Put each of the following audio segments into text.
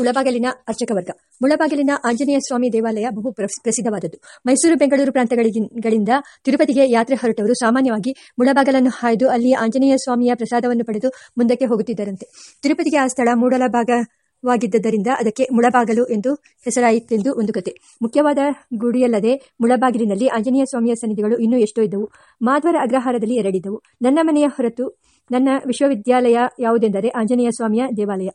ಮುಳಬಾಗಿಲಿನ ಅರ್ಚಕ ವರ್ಗ. ಮುಳಬಾಗಿಲಿನ ಆಂಜನೇಯ ಸ್ವಾಮಿ ದೇವಾಲಯ ಬಹು ಪ್ರಸಿದ್ಧವಾದದ್ದು. ಮೈಸೂರು, ಬೆಂಗಳೂರು ಪ್ರಾಂತಗಳಿಂದ ತಿರುಪತಿಗೆ ಯಾತ್ರೆ ಹೊರಟವರು ಸಾಮಾನ್ಯವಾಗಿ ಮುಳಬಾಗಲನ್ನು ಹಾಯ್ದು ಅಲ್ಲಿ ಆಂಜನೇಯ ಸ್ವಾಮಿಯ ಪ್ರಸಾದವನ್ನು ಪಡೆದು ಮುಂದಕ್ಕೆ ಹೋಗುತ್ತಿದ್ದರಂತೆ. ತಿರುಪತಿಗೆ ಆ ಸ್ಥಳ ಮೂಡಲ ಭಾಗವಾಗಿದ್ದರಿಂದ ಅದಕ್ಕೆ ಮುಳಬಾಗಲು ಎಂದು ಹೆಸರಾಯಿತೆಂದು ಒಂದು ಕತೆ. ಮುಖ್ಯವಾದ ಗುಡಿಯಲ್ಲದೆ ಮುಳಬಾಗಿಲಿನಲ್ಲಿ ಆಂಜನೇಯ ಸ್ವಾಮಿಯ ಸನ್ನಿಧಿಗಳು ಇನ್ನೂ ಎಷ್ಟೋ ಇದ್ದವು. ಮಾಧ್ವರ ಅಗ್ರಹಾರದಲ್ಲಿ ಎರಡಿದ್ದವು. ನನ್ನ ಮನೆಯ ಹೊರತು ನನ್ನ ವಿಶ್ವವಿದ್ಯಾಲಯ ಯಾವುದೆಂದರೆ ಆಂಜನೇಯ ಸ್ವಾಮಿಯ ದೇವಾಲಯ.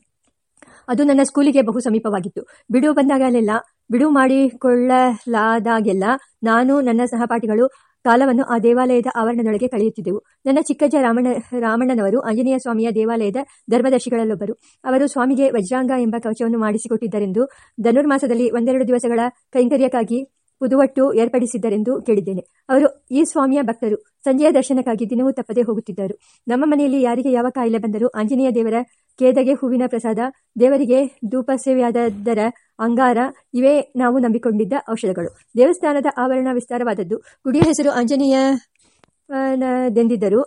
ಅದು ನನ್ನ ಸ್ಕೂಲಿಗೆ ಬಹು ಸಮೀಪವಾಗಿತ್ತು. ಬಿಡುವು ಬಂದಾಗಲೆಲ್ಲ ಬಿಡುವು ಮಾಡಿಕೊಳ್ಳಲಾದಾಗೆಲ್ಲ ನಾನು ನನ್ನ ಸಹಪಾಠಿಗಳು ಕಾಲವನ್ನು ಆ ದೇವಾಲಯದ ಆವರಣದೊಳಗೆ ಕಳೆಯುತ್ತಿದ್ದೆವು. ನನ್ನ ಚಿಕ್ಕಜ್ಜ ರಾಮಣ್ಣ, ರಾಮಣ್ಣನವರು ಆಂಜನೇಯ ಸ್ವಾಮಿಯ ದೇವಾಲಯದ ಧರ್ಮದರ್ಶಿಗಳಲ್ಲೊಬ್ಬರು. ಅವರು ಸ್ವಾಮಿಗೆ ವಜ್ರಾಂಗ ಎಂಬ ಕವಚವನ್ನು ಮಾಡಿಸಿಕೊಟ್ಟಿದ್ದರೆಂದು ಧನುರ್ಮಾಸದಲ್ಲಿ ಒಂದೆರಡು ದಿವಸಗಳ ಕೈಂಕರ್ಯಕ್ಕಾಗಿ ಪುದುವಟ್ಟು ಏರ್ಪಡಿಸಿದ್ದರೆಂದು ಕೇಳಿದ್ದೇನೆ. ಅವರು ಈ ಸ್ವಾಮಿಯ ಭಕ್ತರು. ಸಂಜೆಯ ದರ್ಶನಕ್ಕಾಗಿ ದಿನವೂ ತಪ್ಪದೆ ಹೋಗುತ್ತಿದ್ದರು. ನಮ್ಮ ಮನೆಯಲ್ಲಿ ಯಾರಿಗೆ ಯಾವ ಕಾಯಿಲೆ ಬಂದರೂ ಆಂಜನೇಯ ದೇವರ ಕೇದಗೆ ಹೂವಿನ ಪ್ರಸಾದ, ದೇವರಿಗೆ ಧೂಪ ಸೇವೆಯಾದದರ ಅಂಗಾರ, ಇವೇ ನಾವು ನಂಬಿಕೊಂಡಿದ್ದ ಔಷಧಗಳು. ದೇವಸ್ಥಾನದ ಆವರಣ ವಿಸ್ತಾರವಾದದ್ದು. ಗುಡಿಯ ಹೆಸರು ಆಂಜನೇಯ ದೆಂದಿದ್ದರು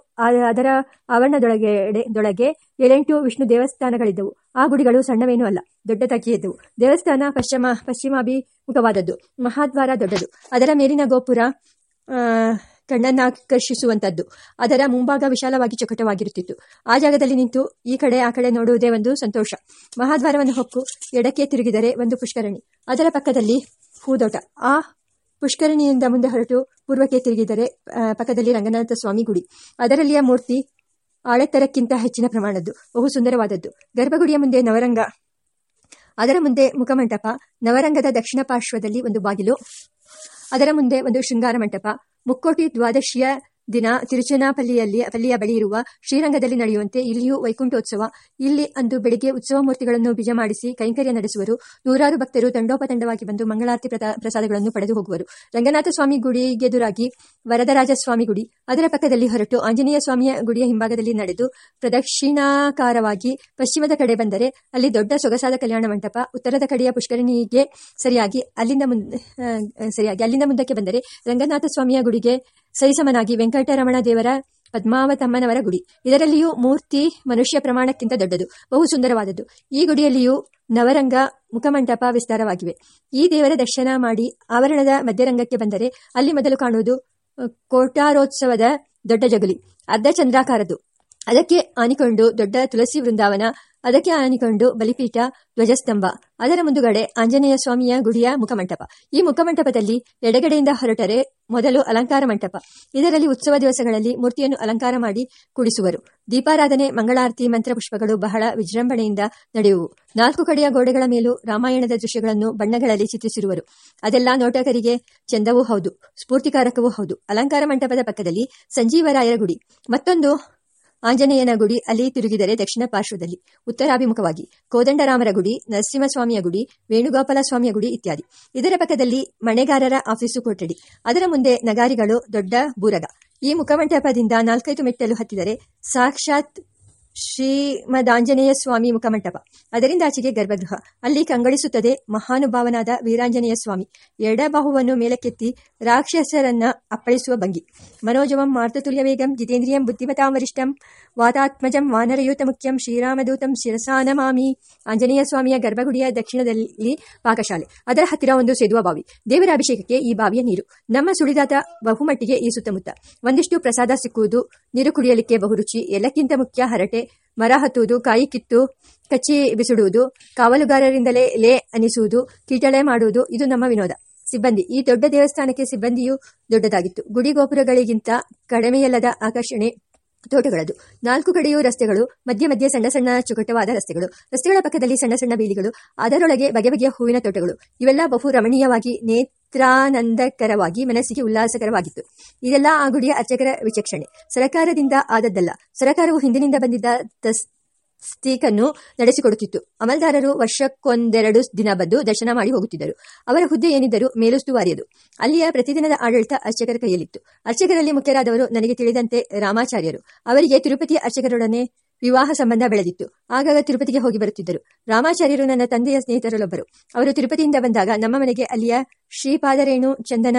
ಅದರ ಆವರಣದೊಳಗೆ ದೊಳಗೆ ಏಳೆಂಟು ವಿಷ್ಣು ದೇವಸ್ಥಾನಗಳಿದ್ದವು. ಆ ಗುಡಿಗಳು ಸಣ್ಣವೇನೂ ಅಲ್ಲ, ದೊಡ್ಡ ಇದ್ದವು. ದೇವಸ್ಥಾನ ಪಶ್ಚಿಮ ಪಶ್ಚಿಮಾಭಿಮುಖವಾದದ್ದು. ಮಹಾದ್ವಾರ ದೊಡ್ಡದು. ಅದರ ಮೇಲಿನ ಗೋಪುರ ಕಣ್ಣನ್ನಾಕರ್ಷಿಸುವಂತದ್ದು ಅದರ ಮುಂಭಾಗ ವಿಶಾಲವಾಗಿ ಚೊಕಟವಾಗಿರುತ್ತಿತ್ತು. ಆ ಜಾಗದಲ್ಲಿ ನಿಂತು ಈ ಕಡೆ ಆ ಕಡೆ ನೋಡುವುದೇ ಒಂದು ಸಂತೋಷ. ಮಹಾದ್ವಾರವನ್ನು ಹೊಕ್ಕು, ಎಡಕ್ಕೆ ತಿರುಗಿದರೆ ಒಂದು ಪುಷ್ಕರಣಿ. ಅದರ ಪಕ್ಕದಲ್ಲಿ ಹೂದೋಟ. ಆ ಪುಷ್ಕರಣಿಯಿಂದ ಮುಂದೆ ಹೊರಟು ಪೂರ್ವಕ್ಕೆ ತಿರುಗಿದರೆ ಪಕ್ಕದಲ್ಲಿ ರಂಗನಾಥ ಸ್ವಾಮಿ ಗುಡಿ. ಅದರಲ್ಲಿಯ ಮೂರ್ತಿ ಆಳೆತ್ತರಕ್ಕಿಂತ ಹೆಚ್ಚಿನ ಪ್ರಮಾಣದ್ದು, ಬಹು ಸುಂದರವಾದದ್ದು. ಗರ್ಭಗುಡಿಯ ಮುಂದೆ ನವರಂಗ. ಅದರ ಮುಂದೆ ಮುಖಮಂಟಪ. ನವರಂಗದ ದಕ್ಷಿಣ ಪಾರ್ಶ್ವದಲ್ಲಿ ಒಂದು ಬಾಗಿಲು. ಅದರ ಮುಂದೆ ಒಂದು ಶೃಂಗಾರ ಮಂಟಪ. ಮುಕ್ಕೋಟಿ ದ್ವಾದಶಿಯ ದಿನ ತಿರುಚನಾಪಲ್ಲಿಯಲ್ಲಿ, ಪಲ್ಲಿಯ ಬಳಿ ಇರುವ ಶ್ರೀರಂಗದಲ್ಲಿ ನಡೆಯುವಂತೆ ಇಲ್ಲಿಯೂ ವೈಕುಂಠೋತ್ಸವ. ಇಲ್ಲಿ ಅಂದು ಬೆಳಿಗ್ಗೆ ಉತ್ಸವ ಮೂರ್ತಿಗಳನ್ನು ಬಿಜ ಮಾಡಿಸಿ ಕೈಂಕರ್ಯ ನಡೆಸುವರು. ನೂರಾರು ಭಕ್ತರು ತಂಡೋಪತಂಡವಾಗಿ ಬಂದು ಮಂಗಳಾರತಿ ಪ್ರಸಾದಗಳನ್ನು ಪಡೆದು ಹೋಗುವರು. ರಂಗನಾಥ ಸ್ವಾಮಿ ಗುಡಿಗೆದುರಾಗಿ ವರದರಾಜ ಸ್ವಾಮಿ ಗುಡಿ ಅದರ ಪಕ್ಕದಲ್ಲಿ ಹೊರಟು ಆಂಜನೇಯ ಸ್ವಾಮಿಯ ಗುಡಿಯ ಹಿಂಭಾಗದಲ್ಲಿ ನಡೆದು ಪ್ರದಕ್ಷಿಣಾಕಾರವಾಗಿ ಪಶ್ಚಿಮದ ಕಡೆ ಬಂದರೆ ಅಲ್ಲಿ ದೊಡ್ಡ ಸೊಗಸಾದ ಕಲ್ಯಾಣ ಮಂಟಪ, ಉತ್ತರದ ಕಡೆಯ ಪುಷ್ಕರಣಿಗೆ ಸರಿಯಾಗಿ ಅಲ್ಲಿಂದ ಮುಂದೆ ಸರಿಯಾಗಿ ಅಲ್ಲಿಂದ ಮುಂದಕ್ಕೆ ಬಂದರೆ ರಂಗನಾಥ ಸ್ವಾಮಿಯ ಗುಡಿಗೆ ಸರಿಸಮನಾಗಿ ವೆಂಕಟರಮಣ ದೇವರ ಪದ್ಮಾವತಮ್ಮನವರ ಗುಡಿ. ಇದರಲ್ಲಿಯೂ ಮೂರ್ತಿ ಮನುಷ್ಯ ಪ್ರಮಾಣಕ್ಕಿಂತ ದೊಡ್ಡದು ಬಹು ಸುಂದರವಾದದ್ದು ಈ ಗುಡಿಯಲ್ಲಿಯೂ ನವರಂಗ ಮುಖಮಂಟಪ ವಿಸ್ತಾರವಾಗಿವೆ. ಈ ದೇವರ ದರ್ಶನ ಮಾಡಿ ಆವರಣದ ಮಧ್ಯರಂಗಕ್ಕೆ ಬಂದರೆ ಅಲ್ಲಿ ಮೊದಲು ಕಾಣುವುದು ಕೋಟಾರೋತ್ಸವದ ದೊಡ್ಡ ಜಗುಲಿ, ಅರ್ಧ ಚಂದ್ರಾಕಾರದು ಅದಕ್ಕೆ ಆನಿಕೊಂಡು ದೊಡ್ಡ ತುಳಸಿ ವೃಂದಾವನ ಅದಕ್ಕೆ ಆನಿಕೊಂಡು ಬಲಿಪೀಠ, ಧ್ವಜಸ್ತಂಭ, ಅದರ ಮುಂದುಗಡೆ ಆಂಜನೇಯ ಸ್ವಾಮಿಯ ಗುಡಿಯ ಮುಖಮಂಟಪ. ಈ ಮುಖಮಂಟಪದಲ್ಲಿ ಎಡಗಡೆಯಿಂದ ಹೊರಟರೆ ಮೊದಲು ಅಲಂಕಾರ ಮಂಟಪ. ಇದರಲ್ಲಿ ಉತ್ಸವ ದಿವಸಗಳಲ್ಲಿ ಮೂರ್ತಿಯನ್ನು ಅಲಂಕಾರ ಮಾಡಿ ಕುಡಿಸುವರು. ದೀಪಾರಾಧನೆ, ಮಂಗಳಾರತಿ, ಮಂತ್ರಪುಷ್ಪಗಳು ಬಹಳ ವಿಜೃಂಭಣೆಯಿಂದ ನಡೆಯುವು. ನಾಲ್ಕು ಕಡೆಯ ಗೋಡೆಗಳ ಮೇಲೂ ರಾಮಾಯಣದ ದೃಶ್ಯಗಳನ್ನು ಬಣ್ಣಗಳಲ್ಲಿ ಚಿತ್ರಿಸಿರುವರು. ಅದೆಲ್ಲ ನೋಟಕರಿಗೆ ಚೆಂದವೂ ಹೌದು, ಸ್ಫೂರ್ತಿಕಾರಕವೂ ಹೌದು. ಅಲಂಕಾರ ಮಂಟಪದ ಪಕ್ಕದಲ್ಲಿ ಸಂಜೀವರಾಯರ ಗುಡಿ. ಮತ್ತೊಂದು ಆಂಜನೇಯನ ಗುಡಿ ಅಲ್ಲಿ ತಿರುಗಿದರೆ ದಕ್ಷಿಣ ಪಾರ್ಶ್ವದಲ್ಲಿ, ಉತ್ತರಾಭಿಮುಖವಾಗಿ ಕೋದಂಡರಾಮರ ಗುಡಿ, ನರಸಿಂಹಸ್ವಾಮಿಯ ಗುಡಿ ವೇಣುಗೋಪಾಲ ಸ್ವಾಮಿಯ ಗುಡಿ ಇತ್ಯಾದಿ. ಇದರ ಪಕ್ಕದಲ್ಲಿ ಮಣೆಗಾರರ ಆಫೀಸು ಕೊಠಡಿ. ಅದರ ಮುಂದೆ ನಗಾರಿಗಳು ದೊಡ್ಡ ಬೂರಗ. ಈ ಮುಖಮಂಟಪದಿಂದ ನಾಲ್ಕೈದು ಮೆಟ್ಟಲು ಹತ್ತಿದರೆ ಸಾಕ್ಷಾತ್ ಶ್ರೀಮದಾಂಜನೇಯ ಸ್ವಾಮಿ ಮುಖಮಂಟಪ. ಅದರಿಂದ ಆಚೆಗೆ ಗರ್ಭಗೃಹ. ಅಲ್ಲಿ ಕಂಗಳಿಸುತ್ತದೆ ಮಹಾನುಭಾವನಾದ ವೀರಾಂಜನೇಯ ಸ್ವಾಮಿ. ಎಡಬಾಹುವನ್ನು ಮೇಲಕ್ಕೆತ್ತಿ ರಾಕ್ಷಸರನ್ನ ಅಪ್ಪಳಿಸುವ ಭಂಗಿ. ಮನೋಜವಂ ಮಾರ್ತುಲ್ಯ ವೇಗಂ ಜಿತೇಂದ್ರಿಯಂ ಬುದ್ಧಿಮತಾಂ ವರಿಷ್ಠಂ ವಾತಾತ್ಮಜಂ ವಾನರಯೂತ ಮುಖ್ಯಂ ಶ್ರೀರಾಮದೂತಂ ಶಿರಸಾನಮಾಮಿ ಆಂಜನೇಯ ಸ್ವಾಮಿಯ ಗರ್ಭಗುಡಿಯ ದಕ್ಷಿಣದಲ್ಲಿ ಪಾಕಶಾಲೆ. ಅದರ ಹತ್ತಿರ ಒಂದು ಸೇದುವ ಬಾವಿ. ದೇವರ ಅಭಿಷೇಕಕ್ಕೆ ಈ ಬಾವಿಯ ನೀರು. ನಮ್ಮ ಸುಳಿದಾದ ಬಹುಮಟ್ಟಿಗೆ ಈ ಸುತ್ತಮುತ್ತ. ಒಂದಿಷ್ಟು ಪ್ರಸಾದ ಸಿಕ್ಕುವುದು ನೀರು ಕುಡಿಯಲಿಕ್ಕೆ ಬಹುರುಚಿ. ಎಲ್ಲಕ್ಕಿಂತ ಮುಖ್ಯ ಹರಟೆ ಮರ ಹತ್ತುವುದು, ಕಾಯಿ ಕಿತ್ತು, ಕಚ್ಚಿ ಬಿಸಿಡುವುದು, ಕಾವಲುಗಾರರಿಂದಲೇ ಲೇ ಅನಿಸುವುದು, ಕೀಟಳೆ ಮಾಡುವುದು, ಇದು ನಮ್ಮ ವಿನೋದ. ಸಿಬ್ಬಂದಿ, ಈ ದೊಡ್ಡ ದೇವಸ್ಥಾನಕ್ಕೆ ಸಿಬ್ಬಂದಿಯು ದೊಡ್ಡದಾಗಿತ್ತು. ಗುಡಿ ಗೋಪುರಗಳಿಗಿಂತ ಕಡಿಮೆಯಲ್ಲದ ಆಕರ್ಷಣೆ ತೋಟಗಳದು. ನಾಲ್ಕು ಕಡೆಯೂ ರಸ್ತೆಗಳು, ಮಧ್ಯ ಮಧ್ಯೆ ಸಣ್ಣ ಸಣ್ಣ ಚುಕಟವಾದ ರಸ್ತೆಗಳು. ರಸ್ತೆಗಳ ಪಕ್ಕದಲ್ಲಿ ಸಣ್ಣ ಸಣ್ಣ ಬೀದಿಗಳು, ಅದರೊಳಗೆ ಬಗೆ ಬಗೆಯ ಹೂವಿನ ತೋಟಗಳು. ಇವೆಲ್ಲ ಬಹು ರಮಣೀಯವಾಗಿ ನೇತ್ರಾನಂದಕರವಾಗಿ ಮನಸ್ಸಿಗೆ ಉಲ್ಲಾಸಕರವಾಗಿತ್ತು. ಇದೆಲ್ಲ ಆ ಗುಡಿಯ ಅರ್ಚಕರ ವಿಚಕ್ಷಣೆ. ಸರಕಾರದಿಂದ ಆದದ್ದಲ್ಲ. ಸರಕಾರವು ಹಿಂದಿನಿಂದ ಬಂದಿದ್ದ ತಸ್ತೀಕನ್ನು ನಡೆಸಿಕೊಡುತ್ತಿತ್ತು. ಅಮಲ್ದಾರರು ವರ್ಷಕ್ಕೊಂದೆರಡು ದಿನ ಬಂದು ದರ್ಶನ ಮಾಡಿ ಹೋಗುತ್ತಿದ್ದರು. ಅವರ ಹುದ್ದೆ ಏನಿದ್ದರೂ ಮೇಲುಸ್ತುವಾರಿಯದು ಅಲ್ಲಿಯ ಪ್ರತಿದಿನದ ಆಡಳಿತ ಅರ್ಚಕರ ಕೈಯಲ್ಲಿತ್ತು. ಅರ್ಚಕರಲ್ಲಿ ಮುಖ್ಯರಾದವರು ನನಗೆ ತಿಳಿದಂತೆ ರಾಮಾಚಾರ್ಯರು. ಅವರಿಗೆ ತಿರುಪತಿ ಅರ್ಚಕರೊಡನೆ ವಿವಾಹ ಸಂಬಂಧ ಬೆಳೆದಿತ್ತು. ಆಗಾಗ ತಿರುಪತಿಗೆ ಹೋಗಿ ಬರುತ್ತಿದ್ದರು. ರಾಮಾಚಾರ್ಯರು ನನ್ನ ತಂದೆಯ ಸ್ನೇಹಿತರಲ್ಲೊಬ್ಬರು. ಅವರು ತಿರುಪತಿಯಿಂದ ಬಂದಾಗ ನಮ್ಮ ಮನೆಗೆ ಅಲ್ಲಿಯ ಶ್ರೀಪಾದರೇಣು, ಚಂದನ,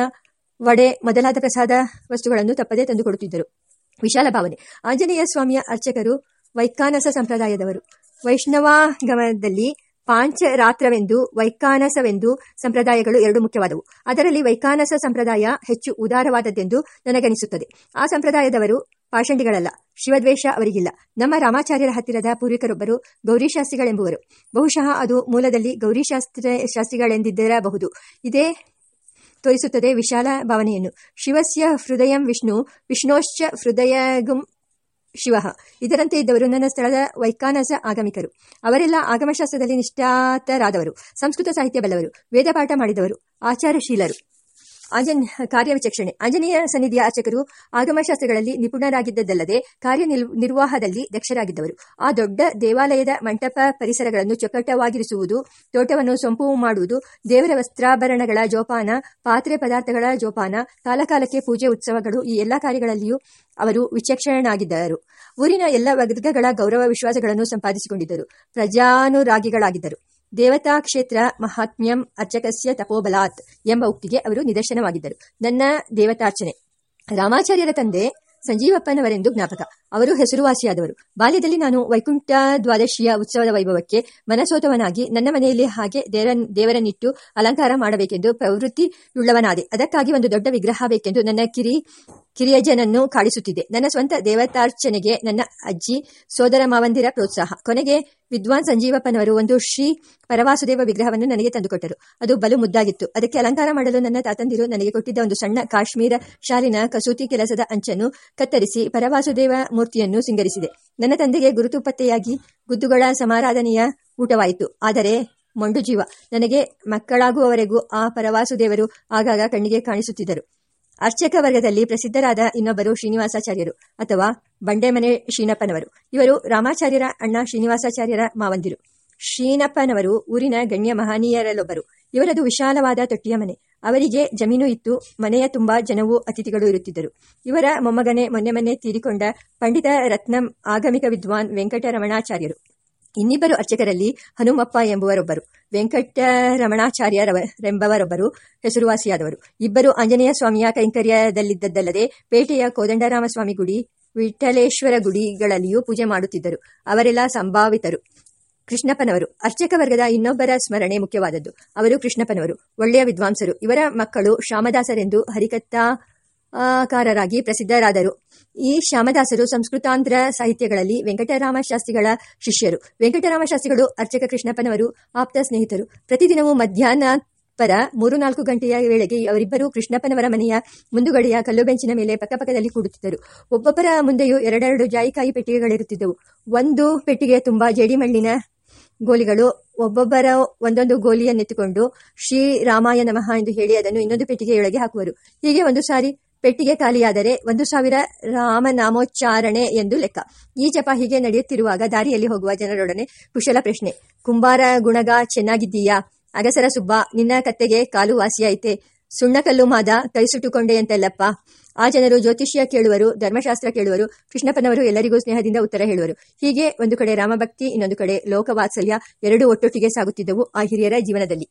ವಡೆ ಮೊದಲಾದ ಪ್ರಸಾದ ವಸ್ತುಗಳನ್ನು ತಪ್ಪದೇ ತಂದುಕೊಡುತ್ತಿದ್ದರು ವಿಶಾಲ ಭಾವನೆ. ಆಂಜನೇಯ ಸ್ವಾಮಿಯ ಅರ್ಚಕರು ವೈಕಾನಸ ಸಂಪ್ರದಾಯದವರು. ವೈಷ್ಣವಾಗಮದಲ್ಲಿ ಪಾಂಚರಾತ್ರವೆಂದು, ವೈಕಾನಸವೆಂದು ಸಂಪ್ರದಾಯಗಳು ಎರಡು ಮುಖ್ಯವಾದವು. ಅದರಲ್ಲಿ ವೈಕಾನಸ ಸಂಪ್ರದಾಯ ಹೆಚ್ಚು ಉದಾರವಾದದ್ದೆಂದು ನನಗನಿಸುತ್ತದೆ. ಆ ಸಂಪ್ರದಾಯದವರು ಪಾಷಂಡಿಗಳಲ್ಲ, ಶಿವದ್ವೇಷ ಅವರಿಗಿಲ್ಲ. ನಮ್ಮ ರಾಮಾಚಾರ್ಯರ ಹತ್ತಿರದ ಪೂರ್ವಿಕರೊಬ್ಬರು ಗೌರಿಶಾಸ್ತ್ರಿಗಳೆಂಬುವರು. ಬಹುಶಃ ಅದು ಮೂಲದಲ್ಲಿ ಗೌರಿಶಾಸ್ತ್ರ ಶಾಸ್ತ್ರಿಗಳೆಂದಿದ್ದಿರಬಹುದು. ಇದೇ ತೋರಿಸುತ್ತದೆ ವಿಶಾಲ ಭಾವನೆಯನ್ನು. ಶಿವಸ್ಯ ಹೃದಯಂ ವಿಷ್ಣು, ವಿಷ್ಣೋಶ್ಚ ಹೃದಯಗುಂ ಶಿವ. ಇದರಂತೆ ಇದ್ದವರು ನನ್ನ ಸ್ಥಳದ ವೈಕಾನಸ ಆಗಮಿಕರು. ಅವರೆಲ್ಲ ಆಗಮಶಾಸ್ತ್ರದಲ್ಲಿ ನಿಷ್ಠಾತರಾದವರು. ಸಂಸ್ಕೃತ ಸಾಹಿತ್ಯ ಬಲ್ಲವರು. ವೇದಪಾಠ ಮಾಡಿದವರು. ಆಚಾರಶೀಲರು. ಆಂಜನ್, ಕಾರ್ಯವಿಚಕ್ಷಣೆ. ಆಂಜನೇಯ ಸನ್ನಿಧಿಯ ಅರ್ಚಕರು ಆಗಮಶಾಸ್ತ್ರಗಳಲ್ಲಿ ನಿಪುಣರಾಗಿದ್ದದಲ್ಲದೆ ಕಾರ್ಯ ನಿರ್ವಾಹದಲ್ಲಿ ದಕ್ಷರಾಗಿದ್ದವರು. ಆ ದೊಡ್ಡ ದೇವಾಲಯದ ಮಂಟಪ ಪರಿಸರಗಳನ್ನು ಚೊಕ್ಕಟವಾಗಿರಿಸುವುದು, ತೋಟವನ್ನು ಸೊಂಪು ಮಾಡುವುದು, ದೇವರ ವಸ್ತ್ರಾಭರಣಗಳ ಜೋಪಾನ, ಪಾತ್ರೆ ಪದಾರ್ಥಗಳ ಜೋಪಾನ, ಕಾಲಕಾಲಕ್ಕೆ ಪೂಜೆ ಉತ್ಸವಗಳು ಈ ಎಲ್ಲ ಕಾರ್ಯಗಳಲ್ಲಿಯೂ ಅವರು ವಿಚಕ್ಷಣನಾಗಿದ್ದರು ಊರಿನ ಎಲ್ಲ ವರ್ಗಗಳ ಗೌರವ ವಿಶ್ವಾಸಗಳನ್ನು ಸಂಪಾದಿಸಿಕೊಂಡಿದ್ದರು. ಪ್ರಜಾನುರಾಗಿಗಳಾಗಿದ್ದರು. ದೇವತಾ ಕ್ಷೇತ್ರ ಮಹಾತ್ಮ್ಯಂ ಅರ್ಚಕಸ್ಯ ತಪೋಬಲಾತ್ ಎಂಬ ಉಕ್ತಿಗೆ ಅವರು ನಿದರ್ಶನವಾಗಿದ್ದರು. ನನ್ನ ದೇವತಾರ್ಚನೆ. ರಾಮಾಚಾರ್ಯರ ತಂದೆ ಸಂಜೀವಪ್ಪನವರೆಂದು ಜ್ಞಾಪಕ. ಅವರು ಹೆಸರುವಾಸಿಯಾದವರು. ಬಾಲ್ಯದಲ್ಲಿ ನಾನು ವೈಕುಂಠ ದ್ವಾದಶಿಯ ಉತ್ಸವದ ವೈಭವಕ್ಕೆ ಮನಸೋತವನಾಗಿ ನನ್ನ ಮನೆಯಲ್ಲಿ ಹಾಗೆ ದೇವರ ದೇವರನ್ನಿಟ್ಟು ಅಲಂಕಾರ ಮಾಡಬೇಕೆಂದು ಪ್ರವೃತ್ತಿಯುಳ್ಳವನಾದೆ. ಅದಕ್ಕಾಗಿ ಒಂದು ದೊಡ್ಡ ವಿಗ್ರಹ ಬೇಕೆಂದು ನನ್ನ ಕಿರಿ ಕಿರಿಯಜನನ್ನು ಕಾಡಿಸುತ್ತಿದೆ. ನನ್ನ ಸ್ವಂತ ದೇವತಾರ್ಚನೆಗೆ ನನ್ನ ಅಜ್ಜಿ ಸೋದರ ಮಾವಂದಿರ ಪ್ರೋತ್ಸಾಹ. ಕೊನೆಗೆ ವಿದ್ವಾನ್ ಸಂಜೀವಪ್ಪನವರು ಒಂದು ಶ್ರೀ ಪರವಾಸುದೇವ ವಿಗ್ರಹವನ್ನು ನನಗೆ ತಂದುಕೊಟ್ಟರು. ಅದು ಬಲು ಮುದ್ದಾಗಿತ್ತು. ಅದಕ್ಕೆ ಅಲಂಕಾರ ಮಾಡಲು ನನ್ನ ತಾತಂದಿರು ನನಗೆ ಕೊಟ್ಟಿದ್ದ ಒಂದು ಸಣ್ಣ ಕಾಶ್ಮೀರ ಶಾಲಿನ ಕಸೂತಿ ಕೆಲಸದ ಅಂಚನ್ನು ಕತ್ತರಿಸಿ ಪರವಾಸುದೇವ ಮೂರ್ತಿಯನ್ನು ಸಿಂಗರಿಸಿದೆ. ನನ್ನ ತಂದೆಗೆ ಗುರುತು ಪತ್ತೆಯಾಗಿ ಗುದ್ದುಗಳ ಸಮಾರಾಧನೆಯ ಊಟವಾಯಿತು. ಆದರೆ ಮೊಂಡು ಜೀವ ನನಗೆ ಮಕ್ಕಳಾಗುವವರೆಗೂ ಆ ಪರವಾಸುದೇವರು ಆಗಾಗ ಕಣ್ಣಿಗೆ ಕಾಣಿಸುತ್ತಿದ್ದರು. ಅರ್ಚಕ ವರ್ಗದಲ್ಲಿ ಪ್ರಸಿದ್ಧರಾದ ಇನ್ನೊಬ್ಬರು ಶ್ರೀನಿವಾಸಾಚಾರ್ಯರು ಅಥವಾ ಬಂಡೆಮನೆ ಶ್ರೀನಪ್ಪನವರು. ಇವರು ರಾಮಾಚಾರ್ಯರ ಅಣ್ಣ ಶ್ರೀನಿವಾಸಾಚಾರ್ಯರ ಮಾವಂದಿರು. ಶ್ರೀನಪ್ಪನವರು ಊರಿನ ಗಣ್ಯ ಮಹನೀಯರಲ್ಲೊಬ್ಬರು. ಇವರದು ವಿಶಾಲವಾದ ತೊಟ್ಟಿಯ ಮನೆ. ಅವರಿಗೆ ಜಮೀನು ಇತ್ತು, ಮನೆಯ ತುಂಬಾ ಜನವು ಅತಿಥಿಗಳು ಇರುತ್ತಿದ್ದರು. ಇವರ ಮೊಮ್ಮಗನೆ ಮೊನ್ನೆ ಮೊನ್ನೆ ತೀರಿಕೊಂಡ ಪಂಡಿತ ರತ್ನಂ, ಆಗಮಿಕ ವಿದ್ವಾನ್ ವೆಂಕಟರಮಣಾಚಾರ್ಯರು. ಇನ್ನಿಬ್ಬರು ಅರ್ಚಕರಲ್ಲಿ ಹನುಮಪ್ಪ ಎಂಬುವರೊಬ್ಬರು, ವೆಂಕಟರಮಣಾಚಾರ್ಯರೆಂಬವರೊಬ್ಬರು ಹೆಸರುವಾಸಿಯಾದವರು. ಇಬ್ಬರು ಆಂಜನೇಯ ಸ್ವಾಮಿಯ ಕೈಂಕರ್ಯದಲ್ಲಿದ್ದದ್ದಲ್ಲದೆ ಪೇಟೆಯ ಕೋದಂಡರಾಮಸ್ವಾಮಿ ಗುಡಿ ವಿಠಲೇಶ್ವರ ಗುಡಿಗಳಲ್ಲಿಯೂ ಪೂಜೆ ಮಾಡುತ್ತಿದ್ದರು. ಅವರೆಲ್ಲ ಸಂಭಾವಿತರು. ಕೃಷ್ಣಪ್ಪನವರು. ಅರ್ಚಕ ವರ್ಗದ ಇನ್ನೊಬ್ಬರ ಸ್ಮರಣೆ ಮುಖ್ಯವಾದದ್ದು. ಅವರು ಕೃಷ್ಣಪ್ಪನವರು. ಒಳ್ಳೆಯ ವಿದ್ವಾಂಸರು. ಇವರ ಮಕ್ಕಳು ಶ್ಯಾಮದಾಸರೆಂದು ಹರಿಕಥಾಕಾರರಾಗಿ ಪ್ರಸಿದ್ಧರಾದರು. ಈ ಶ್ಯಾಮದಾಸರು ಸಂಸ್ಕೃತಾಂಧ್ರ ಸಾಹಿತ್ಯಗಳಲ್ಲಿ ವೆಂಕಟರಾಮ ಶಾಸ್ತ್ರಿಗಳ ಶಿಷ್ಯರು. ವೆಂಕಟರಾಮ ಶಾಸ್ತ್ರಿಗಳು ಅರ್ಚಕ ಕೃಷ್ಣಪ್ಪನವರು, ಆಪ್ತ ಸ್ನೇಹಿತರು. ಪ್ರತಿದಿನವೂ ಮಧ್ಯಾಹ್ನ ಪರ ಮೂರು ನಾಲ್ಕು ಗಂಟೆಯ ವೇಳೆಗೆ ಅವರಿಬ್ಬರು ಕೃಷ್ಣಪ್ಪನವರ ಮನೆಯ ಮುಂದುಗಡೆಯ ಕಲ್ಲು ಬೆಂಚಿನ ಮೇಲೆ ಪಕ್ಕಪಕ್ಕದಲ್ಲಿ ಕೂಡುತ್ತಿದ್ದರು. ಒಬ್ಬೊಬ್ಬರ ಮುಂದೆಯೂ ಎರಡೆರಡು ಜಾಯಿಕಾಯಿ ಪೆಟ್ಟಿಗೆಗಳಿರುತ್ತಿದ್ದವು. ಒಂದು ಪೆಟ್ಟಿಗೆ ತುಂಬಾ ಜೇಡಿಮಣ್ಣಿನ ಗೋಲಿಗಳು, ಒಬ್ಬೊಬ್ಬರ ಒಂದೊಂದು ಗೋಲಿಯನ್ನೆತ್ತಿಕೊಂಡು ಶ್ರೀ ರಾಮಾಯ ನಮಃ ಎಂದು ಹೇಳಿ ಅದನ್ನು ಇನ್ನೊಂದು ಪೆಟ್ಟಿಗೆಯೊಳಗೆ ಹಾಕುವರು. ಹೀಗೆ ಒಂದು ಸಾರಿ ಪೆಟ್ಟಿಗೆ ಖಾಲಿಯಾದರೆ ಒಂದು ಸಾವಿರ ರಾಮನಾಮೋಚ್ಚಾರಣೆ ಎಂದು ಲೆಕ್ಕ. ಈ ಜಪ ಹೀಗೆ ನಡೆಯುತ್ತಿರುವಾಗ ದಾರಿಯಲ್ಲಿ ಹೋಗುವ ಜನರೊಡನೆ ಕುಶಲ ಪ್ರಶ್ನೆ. ಕುಂಬಾರ ಗುಣಗ ಚೆನ್ನಾಗಿದ್ದೀಯಾ? ಅಗಸರ ಸುಬ್ಬ, ನಿನ್ನ ಕತ್ತೆಗೆ ಕಾಲು ವಾಸಿಯಾಯಿತೆ. ಸುಣ್ಣಕಲ್ಲು ಮಾದ, ಕೈ ಸುಟ್ಟುಕೊಂಡೆಯಂತೆಲ್ಲಪ್ಪ ಆ ಜನರು ಜ್ಯೋತಿಷ್ಯ ಕೇಳುವರು, ಧರ್ಮಶಾಸ್ತ್ರ ಕೇಳುವರು, ಕೃಷ್ಣಪ್ಪನವರು ಎಲ್ಲರಿಗೂ ಸ್ನೇಹದಿಂದ ಉತ್ತರ ಹೇಳುವರು. ಹೀಗೆ ಒಂದು ಕಡೆ ರಾಮಭಕ್ತಿ, ಇನ್ನೊಂದು ಕಡೆ ಲೋಕವಾತ್ಸಲ್ಯ, ಎರಡು ಒಟ್ಟೊಟ್ಟಿಗೆ ಸಾಗುತ್ತಿದ್ದವು ಆ ಹಿರಿಯರ ಜೀವನದಲ್ಲಿ.